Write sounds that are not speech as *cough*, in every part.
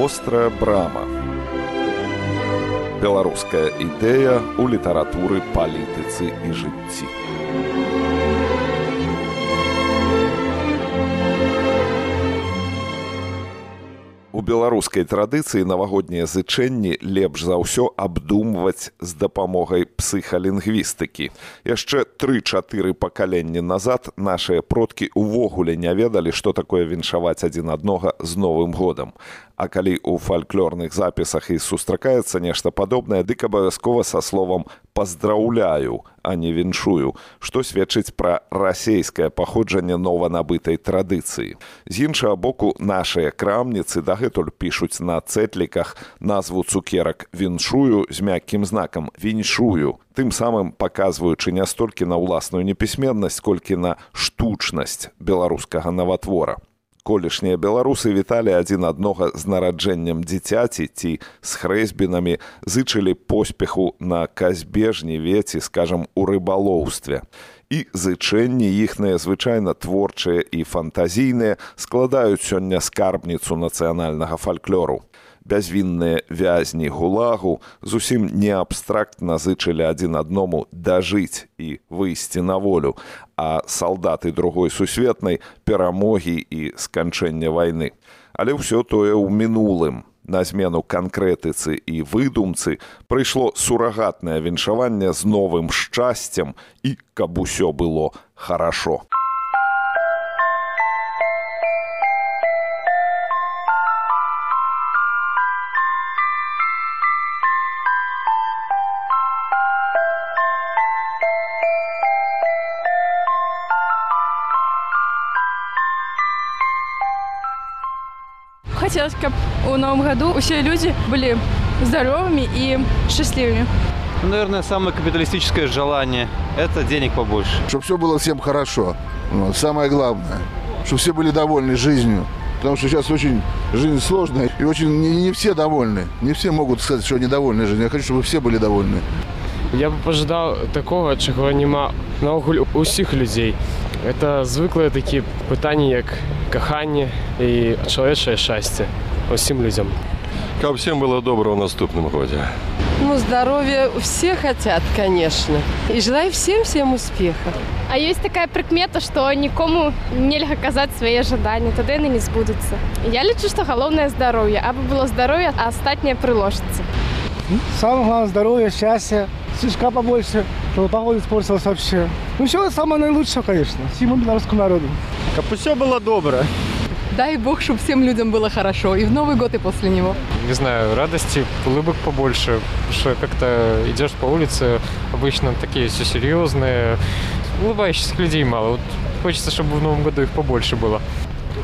вострая брама беларуская ідэя ў літаратуры палітыцы і жыцці У беларускай традыцыі навагоднія зычэнні лепш за ўсё абдумваць з дапамогай псіхалінгвістыкі. Яшчэ тры-чатыры пакаленні назад нашыя продкі ўвогуле не ведалі, што такое віншаваць адзін аднога з новым годам. А калі ў фальклорных запісах і сустракаецца нешта падобнае, дык абавязкова са словам паздраўляю, а не віншую, што сведчыць пра расейскае паходжанне нованабытай традыцыі. З іншага боку нашыя крамніцы дагэтуль пішуць на цэтліках назву цукерак віншую з мяккім знакам віншую, тым самым паказваючы не столькі на ўласную непісьменнасць, колькі на штучнасць беларускага наватвора колішнія беларусы віталі адзін аднога з нараджэннем дзіцяці ці з хрэсьбінамі зычылі поспеху на казбежні веці скажам у рыбалоўстве. І зычэнні іхныя звычайна творчыя і фантазійныя складаюць сёння скарбніцу нацыянальнага фальклору бязвінныя вязні гулагу зусім не абстрактна зычылі адзін адному дажыць і выйсці на волю, а салдаты другой сусветнай перамогі і сканчэння вайны. Але ўсё тое ў мінулым. На змену канкрэтыцы і выдумцы прыйшло сурагатнае віншаванне з новым шчасцем і каб усё было хорошо. В новом году все люди были здоровыми и счастливыми. Ну, наверное, самое капиталистическое желание – это денег побольше. Чтобы все было всем хорошо. Вот, самое главное. Чтобы все были довольны жизнью. Потому что сейчас очень жизнь сложная, и очень не, не все довольны. Не все могут сказать, что они довольны жизнью. Я хочу, чтобы все были довольны. Я бы пожадал такого, чего нема наогул у всех людей. Это звыклые такие пытания, как кохання і чоловіче щастя усім людям. Каб всем было добро в наступном годе. Ну, здоровья все хотят, конечно. И желаю всем-всем успеха. А есть такая прикмета, что никому нельзя казать свои ожидания, тогда они не сбудутся. Я лечу, что головное здоровье. Або было здоровье, а остатнее приложится. Самое главное здоровье, счастье, снежка побольше, чтобы погода испортилась вообще. Ну, все самое наилучшее, конечно, всему белорусскому народу. Как все было добро. Дай Бог, чтобы всем людям было хорошо. И в Новый год, и после него. Не знаю, радости, улыбок побольше. Потому что как-то идешь по улице, обычно такие все серьезные. Улыбающихся людей мало. Вот хочется, чтобы в Новом году их побольше было.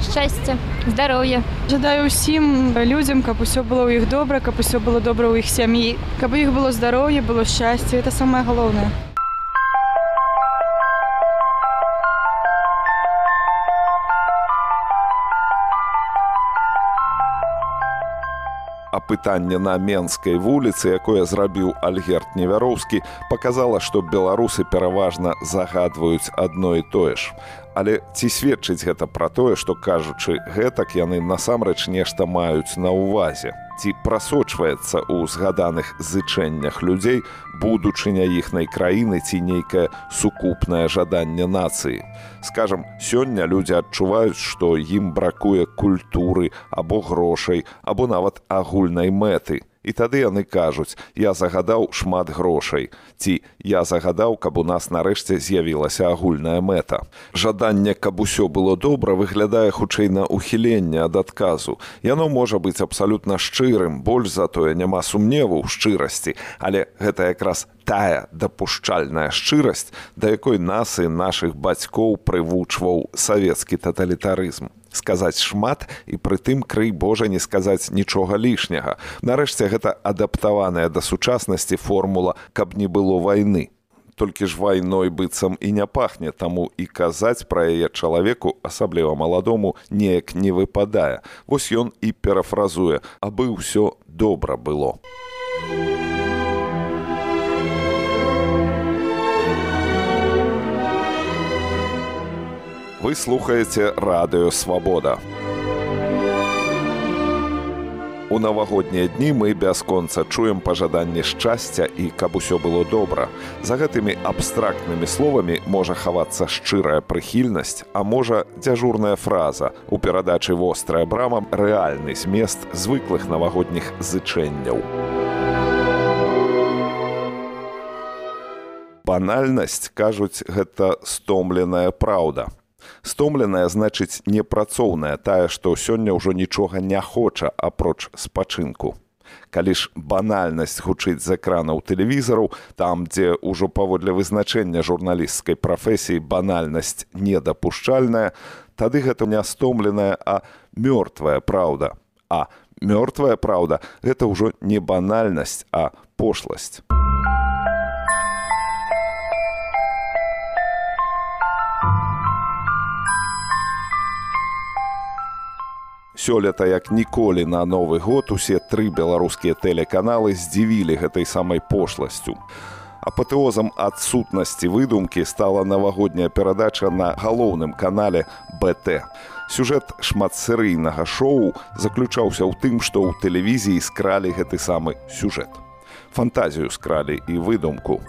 Счастья, здоровья. Жадаю усім людям, каб усё было ў іх добра, каб усё было добра ў іх сям'і, каб у іх было здароўе, было шчасце, это самае галоўнае. Апытанне на менскай вуліцы якое зрабіў альгерт невяроўскі показала што беларусы пераважна загадваюць адно і тое ж. Але ці сведчыць гэта пра тое што кажучы гэтак яны насамрэч нешта маюць на ўвазе? Ці прасочваецца ў згаданых зычэннях людзей будучыня іхнай краіны ці нейкае сукупнае жаданне нацыі. Скажам сёння людзі адчуваюць што ім бракуе культуры або грошай або нават агульнай мэты і тады яны кажуць я загадаў шмат грошай ці я загадаў каб у нас нарэшце з'явілася агульная мэта жаданне каб усё было добра выглядае хутчэй на ухіленне ад адказу. Яно можа быць абсалютна шчырым больш затое няма сумневу ў шчырасці. Але гэта якраз тая дапушчальная шчырасць да якой нас і нашых бацькоў прывучваў савецкі таталітарызм сказаць шмат і прытым крый Божа не сказаць нічога лішняга. Нарэшце гэта адаптаваная да сучаснасці формула, каб не было вайны. Толькі ж вайной быццам і не пахне, таму і казаць пра яе чалавеку, асабліва маладому, неяк не выпадае. Вось ён і перафразуе, абы ўсё добра было. Вы слухаеце радыё свабода. У навагоднія дні мы бясконца чуем пажаданне шчасця і каб усё было добра. За гэтымі абстрактнымі словамі можа хавацца шчырая прыхільнасць, а можа дзяжурная фраза у перадачы вострая брама рэальны змест звыклых навагодніх зычэнняў. Банальнасць, кажуць, гэта стомленая праўда. Стомленая значыць непрацоўная тая, што сёння ўжо нічога не хоча апроч спачынку. Калі ж банальнасць гучыць з экранаў тэлевізараў, там, дзе ўжо паводле вызначэння журналісцкай прафесіі банальнасць недапушчальная, тады гэта не стомленая, а мёртвая праўда. А мёртвая праўда гэта ўжо не банальнасць, а пошласць. Сёлета як ніколі на новы год усе тры беларускія тэлеканалы здзівілі гэтай самай пошласцю. Апатэозам адсутнасці выдумкі стала навагодняя перадача на галоўным канале БТ. Сюжэт шматсерыйнага шоу заключаўся ў тым, што ў тэлевізіі скралі гэты самы сюжэт. Фантазію скралі і выдумку.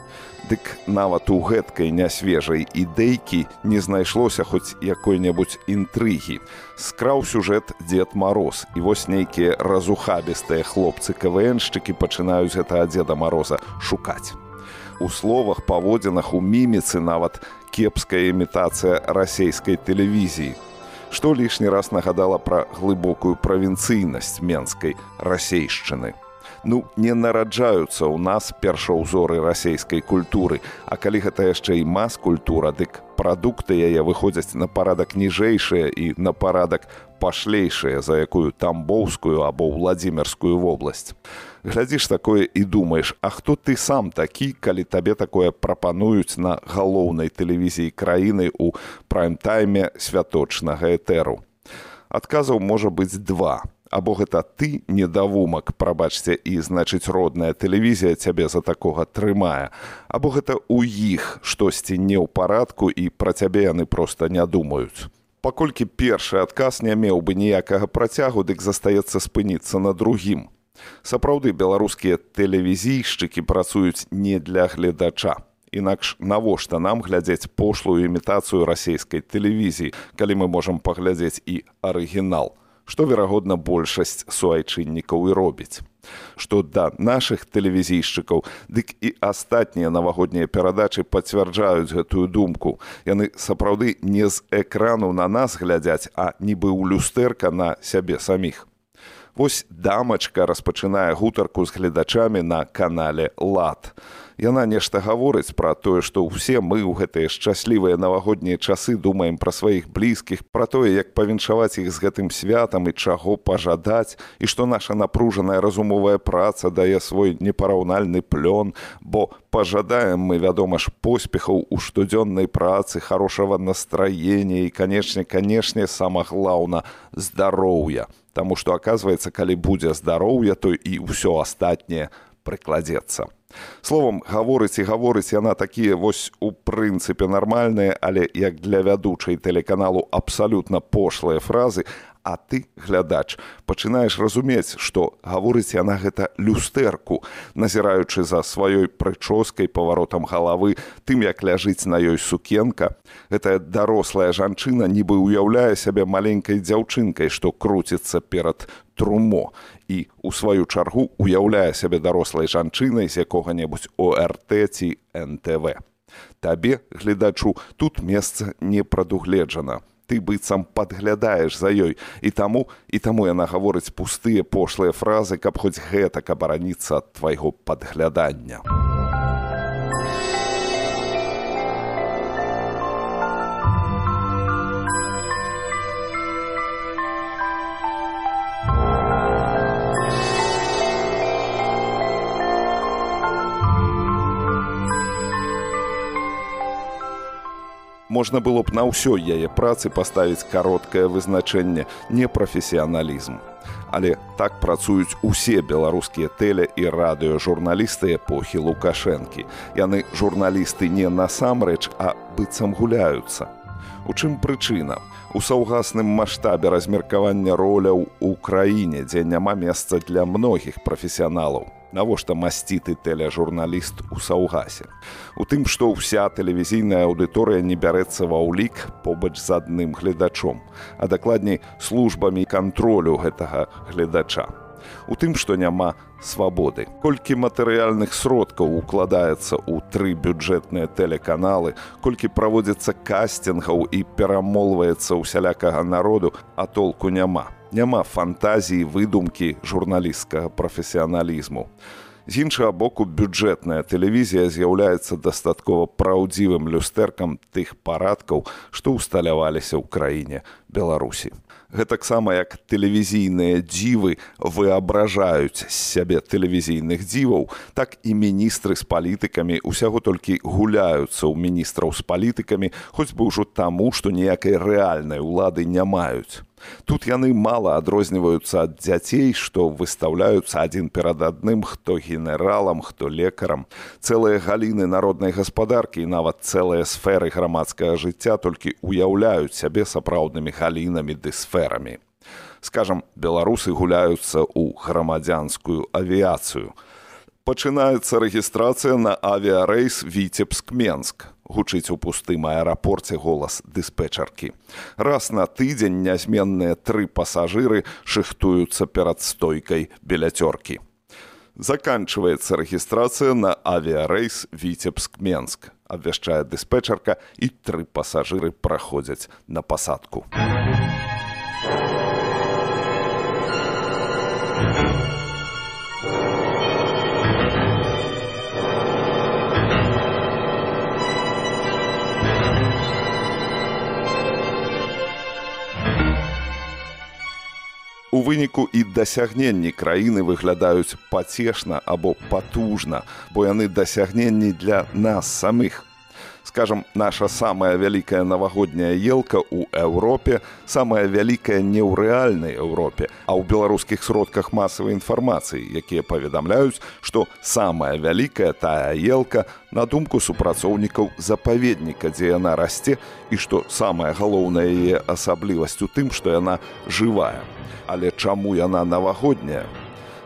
Дык нават у гэткай нясвежай ідэйкі не знайшлося хоць якой-небудзь інтрыгі. Скраў сюжэт дзед мароз і вось нейкія разухабістыя хлопцы КВНшчыкі пачынаюць гэта дзеда мароза шукаць. У словах паводзінах у міміцы нават кепская імітацыя расійскай тэлевізіі. Што лішні раз нагадала пра глыбокую правінцыйнасць менскай расейшчыны ну не нараджаюцца ў нас першаўзоры расійскай культуры. А калі гэта яшчэ і мас-культура дык прадукты яе выходзяць на парадак ніжэйшыя і на парадак пашлейшыя за якую тамбоўскую або владимирскую вобласць. Глядзіш такое і думаеш а хто ты сам такі калі табе такое прапануюць на галоўнай тэлевізіі краіны ў прайм-тайме святочнага этэру адказаў можа быць два або гэта ты недавумак прабачце і значыць родная тэлевізія цябе за такога трымае. Або гэта ў іх штосьці не ў парадку і пра цябе яны проста не думаюць. Паколькі першы адказ не меў бы ніякага працягу дык застаецца спыніцца на другім. Сапраўды беларускія тэлевізійшчыкі працуюць не для гледача. Інакш навошта нам глядзець пошлую імітацыю расійскай тэлевізіі калі мы можам паглядзець і арыгінал што верагодна большасць суайчыннікаў і робіць. Што да нашых тэлевізійшчыкаў, дык і астатнія навагоднія перадачы пацвярджаюць гэтую думку. Яны сапраўды не з экрану на нас глядзяць, а нібы ў люстэрка на сябе саміх. Вось дамачка распачынае гутарку з гледачамі на канале лад яна нешта гаворыць пра тое што ўсе мы ў гэтыя шчаслівыя навагоднія часы думаем пра сваіх блізкіх пра тое як павіншаваць іх з гэтым святам і чаго пажадаць і што наша напружаная разумовая праца дае свой непараўнальны плён бо пажадаем мы вядома ж поспехаў у штодзённай працы хорошага настраення і канечне канешне самаглаўна здароўя. Таму што аказваецца калі будзе здароўе то і ўсё астатняе прыкладзецца словом гаворыць і гаворыць яна такія вось у прынцыпе нармальныя але як для вядучай тэлеканалу абсалютна пошлыя фразы а ты глядач пачынаеш разумець што гаворыць яна гэта люстэрку назіраючы за сваёй прычоскай паваротам галавы тым як ляжыць на ёй сукенка. Гэтая дарослая жанчына нібы ўяўляе сябе маленькай дзяўчынкай што круціцца перад трумо і у сваю чаргу уяўляе сябе дарослай жанчынай з якога-небудзь орт ці нтв табе гледачу тут месца не прадугледжана. Ты быццам падглядаеш за ёй і таму і таму яна гаворыць пустыя пошлыя фразы каб хоць гэтак абараніцца ад твайго падглядання можна было б на ўсёй яе працы паставіць кароткае вызначэнне непрафесіяналізм. Але так працуюць усе беларускія тэле і радыёжурналісты эпохі лукашэнкі. Яны журналісты не насамрэч, а быццам гуляюцца. У чым прычына? У саўгасным маштабе размеркавання роляў у краіне, дзе няма месца для многіх прафесіяналаў. Навошта масціты тэлежурналіст у саўгасе. У тым, што ўся тэлевізійная аўдыторыя не бярэцца ва ўлік побач з адным гледачом, а дакладней службамі кантролю гэтага гледача. У тым, што няма свабоды. Колькі матэрыяльных сродкаў укладаецца ў тры бюджэтныя тэлеканалы, колькі праводзіцца касцінгаў і перамолваецца ўсялякага народу, а толку няма. Няма фантазіі выдумкі журналісцкага прафесіяналізму. З іншага боку бюджэтная тэлевізія з'яўляецца дастаткова праўдзівым люстэркам тых парадкаў, што ўсталяваліся ў краіне Беларусі. Гэтаксама як тэлевізійныя дзівы выабражаюць з сябе тэлевізійных дзіваў, так і міністры з палітыкамі ўсяго толькі гуляюцца ў міністраў з палітыкамі, хоць бы ўжо таму, што ніякай рэальнай улады не маюць. Тут яны мала адрозніваюцца ад дзяцей, што выстаўляюцца адзін перад адным, хто генералам, хто лекарам. Цэлыя галіны народнай гаспадаркі і нават цэлыя сферы грамадскага жыцця толькі ўяўляюць сябе сапраўднымі галінамі ды сферамі. Скажам, беларусы гуляюцца ў грамадзянскую авіяцыю. Пачынаецца рэгістрацыя на авіярэйс віцебск-менск гучыць у пустым аэрапорце голас дыспетчаркі. Раз на тыдзень нязменныя тры пасажыры шыхтуюцца перад стойкай беляцёркі. Заканчваецца рэгістрацыя на авіярэйс віцебск-менск. Абвяшчае дыспетчарка і тры пасажыры праходзяць на пасадку. У выніку і дасягненні краіны выглядаюць пацешна або патужна, бо яны дасягненні для нас самых. Скажам, наша самая вялікая навагодняя елка ў Еўропе, самая вялікая не ў рэальнай Еўропе, а ў беларускіх сродках масавай інфармацыі, якія паведамляюць, што самая вялікая тая елка на думку супрацоўнікаў запаведніка, дзе яна расце і што самая галоўная яе асаблівасць у тым, што яна жывая. Але чаму яна навагодняя?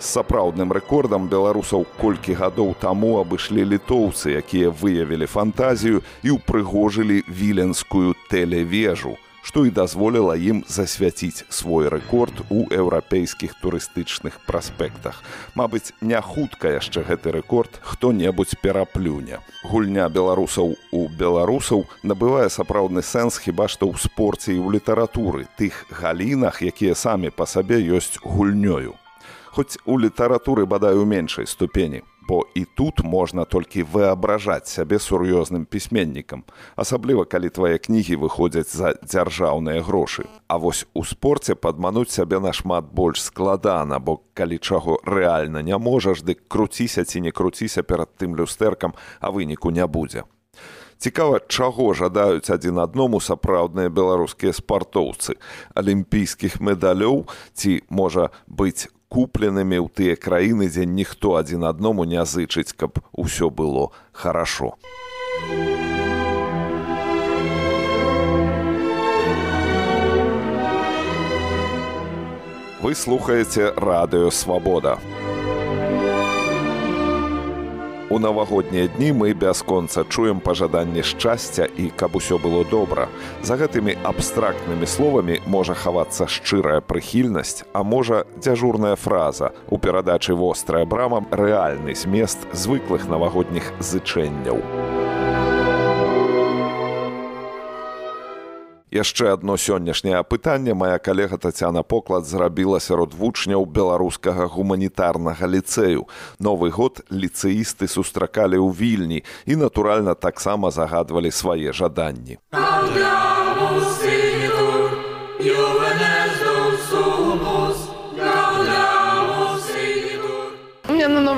З сапраўдным рэкордам беларусаў колькі гадоў таму абышлі літоўцы, якія выявілі фантазію і ўпрыгожылі віленскую тэлевежу, што і дазволіла ім засвяціць свой рэкорд у еўрапейскіх турыстычных праспектах. Мабыць, не хутка яшчэ гэты рэкорд хто-небудзь пераплюне. Гульня беларусаў у беларусаў набывае сапраўдны сэнс хіба што ў спорце і ў літаратуры, тых галінах, якія самі па сабе ёсць гульнёю хоць у літаратуры бадай у меншай ступені, бо і тут можна толькі выабражаць сябе сур'ёзным пісьменнікам, асабліва калі твае кнігі выходзяць за дзяржаўныя грошы. А вось у спорце падмануць сябе нашмат больш складана, бо калі чаго рэальна не можаш, дык круціся ці не круціся перад тым люстэркам, а выніку не будзе. Цікава, чаго жадаюць адзін адному сапраўдныя беларускія спартоўцы, алімпійскіх медалёў ці можа быць купленымі ў тыя краіны, дзе ніхто адзін адному не зычыць, каб усё было хорошо. Вы слухаеце радыё свабода. У навагоднія дні мы бясконца чуем пажаданне шчасця і каб усё было добра. За гэтымі абстрактнымі словамі можа хавацца шчырая прыхільнасць, а можа дзяжурная фраза у перадачы вострая брама рэальны змест звыклых навагодніх зычэнняў. Яшчэ адно сённяшняе апытанне. Моя калега татяна поклад зрабіла сярод вучняў беларускага гуманітарнага ліцэю. Новы год ліцэісты сустракалі ў вільні і натуральна таксама загадвалі свае жаданні. У меня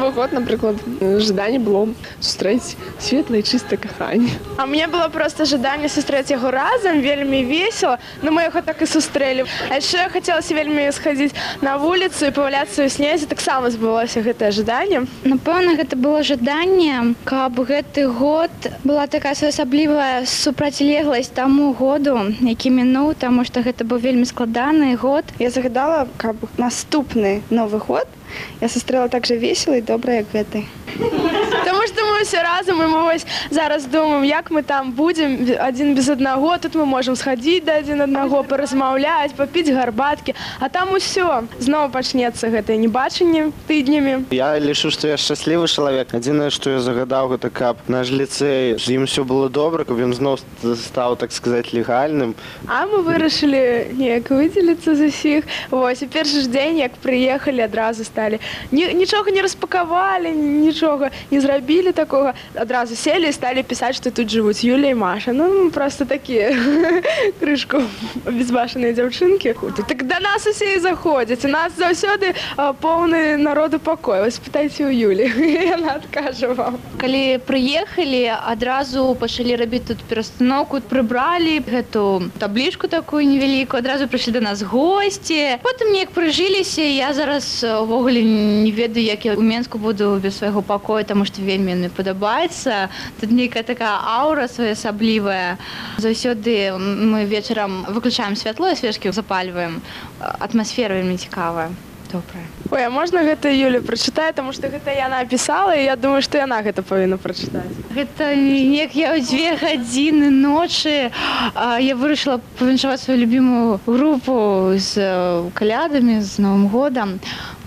Новий год, наприклад, жадання було зустріти світле і чисте кохання. А мне было просто жаданне сустрэць яго разам вельмі весело но мы яго так і сустрэлі а яшчэ хацелася вельмі схадзіць на вуліцу і паваляцца ў снезе таксама збылося гэтае жаданне Напэўна, гэта было жаданне, каб гэты год была такая своеасаблівая супрацьлегласць таму году, які мінуў, таму што гэта быў вельмі складаны год. Я загадала, каб наступны новы год я сустрэла так жа весела і добра, як гэты. Таму што мы ўсе разам і мы вось зараз думаем як мы там будзем адзін без аднаго тут мы можам схадзіць да адзін аднаго паразмаўляць папіць гарбаткі а там усё зноў пачнецца гэтае небачанне тыднямі Я лічу, што я шчаслівы чалавек. Адзінае, што я загадаў гэта каб наш ліцэй з ім усё было добра, каб ён зноў стаў так сказаць легальным. А мы вырашылі неяк выдзеліцца з усіх. Вось і першы ж дзень як прыехалі адразу сталі Ні, нічога не распакавалі нічога не зрабілі такога адразу селі сталі пісаць што тут жывуць Юля і Маша. Ну мы просто такія *laughs* крышку безбашаныя дзяўчынкі так да нас усе і заходзяць у нас заўсёды поўны народу пакой вось пытайце ў Юлі яна *laughs* адкажа вам. Калі прыехалі, адразу пачалі рабіць тут перастановку, прыбралі гэту таблічку такую невялікую, адразу прыйшлі да нас госці. Потым неяк прыжыліся, я зараз увогуле не ведаю, як я ў Менску буду без свайго пакоя, таму што вельмі мне падабаецца. Тут нейкая такая аўра своеасаблівая. Заўсёды мы вечарам выключаем святло і свечкі запальваем. Атмасфера вельмі цікавая. Добрая. Ой, а можна гэта Юля прачытае таму што гэта яна пісала і я думаю што яна гэта павінна прачытаць Гэта неяк я ў дзве гадзіны ночы а, я вырашыла павіншаваць сваю любімую групу з э, калядамі з новым годам.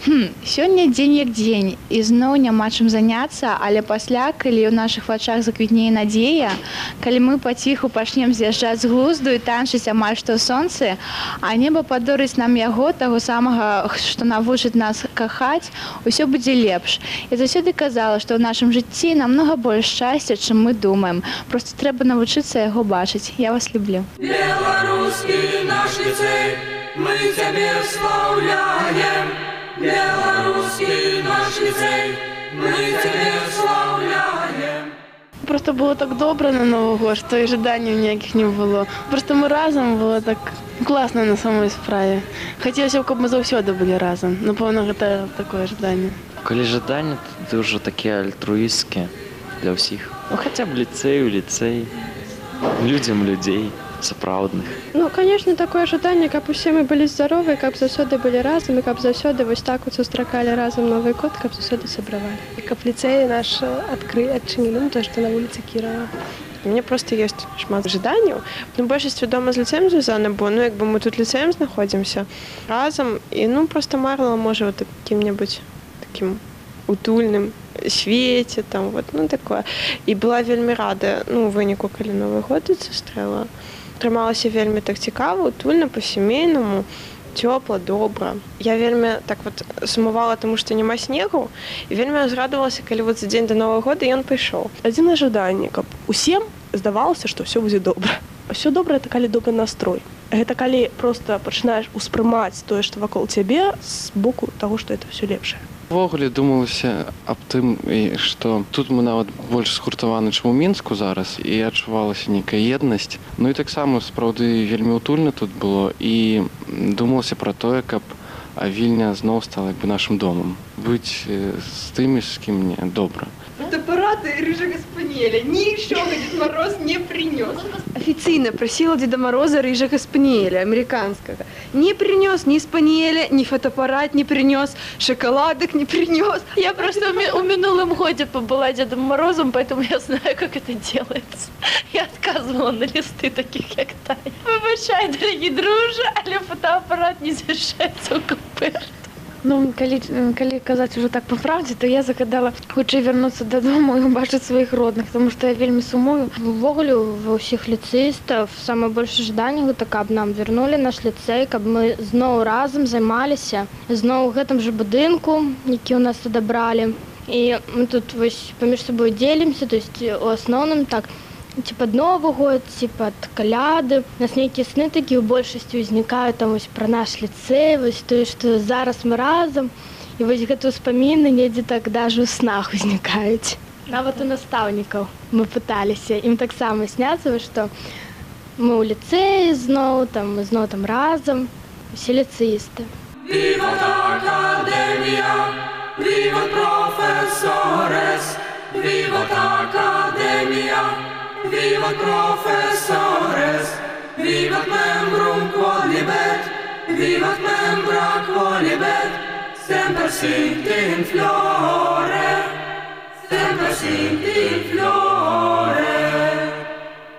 Хм, сёння дзень як дзень і зноў няма чым заняцца, але пасля, калі ў нашых вачах заквітнее надзея, калі мы паціху пачнем з'язджаць з глузду і танчыць амаль што сонцы, а неба падорыць нам яго таго самага, што навучыць нас кахаць, усё будзе лепш. Я заўсёды казала, што ў нашым жыцці намнога больш шчасця, чым мы думаем. Просто трэба навучыцца яго бачыць. Я вас люблю. Беларускі наш ліцэй, мы цябе слаўляем. Беларускі наш ліцэй, мы цябе слаўляем. Просто було так добре на Новий год, що і жаданнів ніяких не було. Просто ми разом було так класно на самій справі. Хотілося б, щоб ми завсюди були разом. Напевно, це таке жадання. Коли жадання, то дуже таке альтруїстське для всіх. Ну, хоча б ліцею, ліцей, людям людей, сапраўдных. Ну, конечно, такое жаданне, каб усе мы былі здаровы, каб заўсёды былі разам і каб заўсёды вось так вот сустракалі разам новы год, каб заўсёды сабравалі. И каб ліцеі наш адкры адчынілі ну, то што на вуліцы Кірова. У мяне просто ёсць шмат жаданняў. Ну большасць вядома з ліцеем звязана, бо ну як бы мы тут ліцеем знаходзімся разам і ну просто марыла можа вот якім-небудзь таким утульным свеце там вот ну такое і была вельмі рада ну у выніку калі новы год сустрэла трымалася вельмі так цікава утульна по-сямейнаму цёпла добра. Я вельмі так вот сумавала тому што няма снегу і вельмі узрадавалася калі вот за дзень до нового года ён пайшоў. Адзінае жаданне каб усім здавалася што все будзе добра. Ўсё добра это калі добры настрой. Гэта калі просто пачынаеш успрымаць тое што вакол цябе з боку таго што это все лепшае Увогуле думалася аб тым, што тут мы нават больш згуртаваны, чым у мінску зараз і адчувалася нейкая еднасць. Ну і таксама сапраўды вельмі утульна тут было і думалася пра тое, каб вільня зноў стала бы нашым домам. Быць з тымі, з кім мне добра. Фотоаппарата и рыжего спаниеля. Ничего Дед Мороз не принес. Официально просила Деда Мороза рыжего спаниеля американского. Не принес ни спаниеля, ни фотоаппарат не принес, шоколадок не принес. Я просто у минулом годе побыла Дедом Морозом, поэтому я знаю, как это делается. Я отказывала на листы таких, как Таня. Выбачай, дорогие дружи, але фотоаппарат не змешается у комперт. Ну, калі, калі казаць ужо так па праўдзе, то я загадала хутчэй вярнуцца дадому і убачыць сваіх родных, тому што я вельмі сумую. Увогуле ва ўсіх ліцэістаў самае большае жаданне гэта каб нам вярнулі наш ліцэй, каб мы зноў разам займаліся зноў у гэтым жа будынку, які ў нас адабралі. І мы тут вось паміж сабой дзелімся, то есть у асноўным так ці пад новы год ці пад каляды нас нейкія сны такі ў большасці ўзнікаюць там вось пра наш ліцэй вось тое што зараз мы разам і вось гэта ўспаміны недзе так даже ў снах узнікаюць нават у настаўнікаў мы пыталіся ім таксама сняцца што мы ў ліцэі зноў там зноў там разам усе ліцэісты Vivat Academia, vivat professores, vivat Academia, Vivat professores, vivat membrum quolibet, vivat membra quolibet, semper sint in flore, semper sint in flore.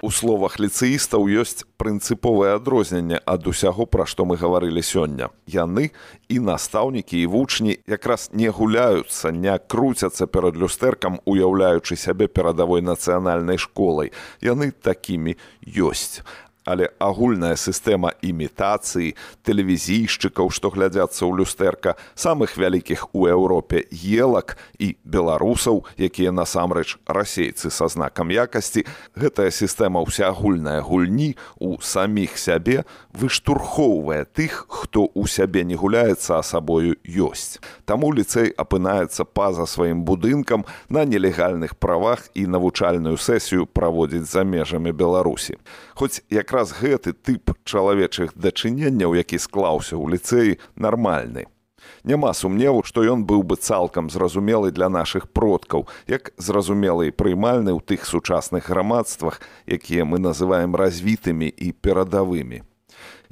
У словах ліцэістаў ёсць прынцыповае адрозненне ад усяго, пра што мы гаварылі сёння. Яны і настаўнікі і вучні якраз не гуляюцца, не круцяцца перад люстэркам, уяўляючы сябе перадавой нацыянальнай школай. Яны такімі ёсць але агульная сістэма імітацыі тэлевізійшчыкаў што глядзяцца ў люстэрка самых вялікіх у еўропе елак і беларусаў якія насамрэч расейцы са знакам якасці. Гэтая сістэма ўсеагульная гульні у саміх сябе выштурхоўвае тых хто ў сябе не гуляецца а сабою ёсць. Таму ліцэй апынаецца па-за сваім будынкам на нелегальных правах і навучальную сесію праводзіць за межамі беларусі хоць якраз гэты тып чалавечых дачыненняў, які склаўся ў ліцэі нармальны. Няма сумневу, што ён быў бы цалкам зразумелы для нашых продкаў, як зразумелы і прыймальны ў тых сучасных грамадствах, якія мы называем развітымі і перадавымі.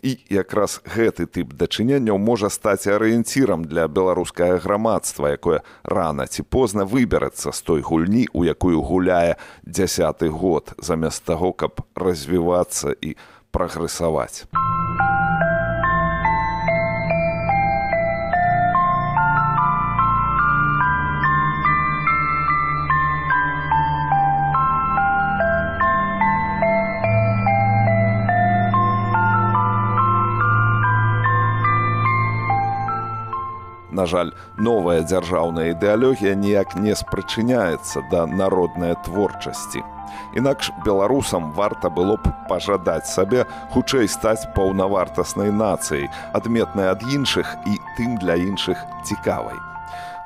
І якраз гэты тып дачыненняў можа стаць арыенцірам для беларускага грамадства, якое рана ці позна выберацца з той гульні, у якую гуляе дзясяты год замест таго, каб развівацца і прагрэсаваць. На жаль, новая дзяржаўная ідэалогія ніяк не спрычыняецца да народнай творчасці. Інакш беларусам варта было б пажадаць сабе хутчэй стаць паўнавартаснай нацыяй, адметнай ад іншых і тым для іншых цікавай.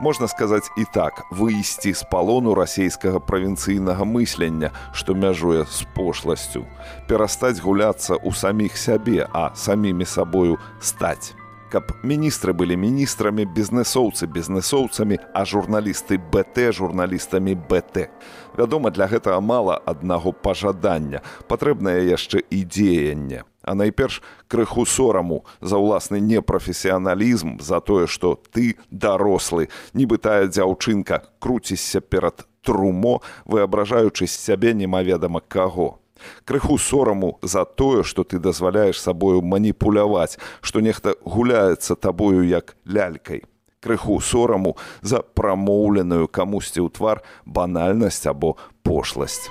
Можна сказаць і так выйсці з палону расійскага правінцыйнага мыслення, што мяжуе з пошласцю, перастаць гуляцца ў саміх сябе, а самімі сабою стаць каб міністры былі міністрамі бізнесоўцы бізнесоўцамі а журналісты бт журналістамі бт вядома для гэтага мала аднаго пажадання патрэбнае яшчэ і дзеянне а найперш крыху сораму за ўласны непрафесіяналізм за тое што ты дарослы. Нібы тая дзяўчынка круцішся перад трумо выабражаючы з сябе немаведама каго крыху сораму за тое што ты дазваляеш сабою маніпуляваць што нехта гуляецца табою як лялькай. Крыху сораму за прамоўленую камусьці ў твар банальнасць або пошласць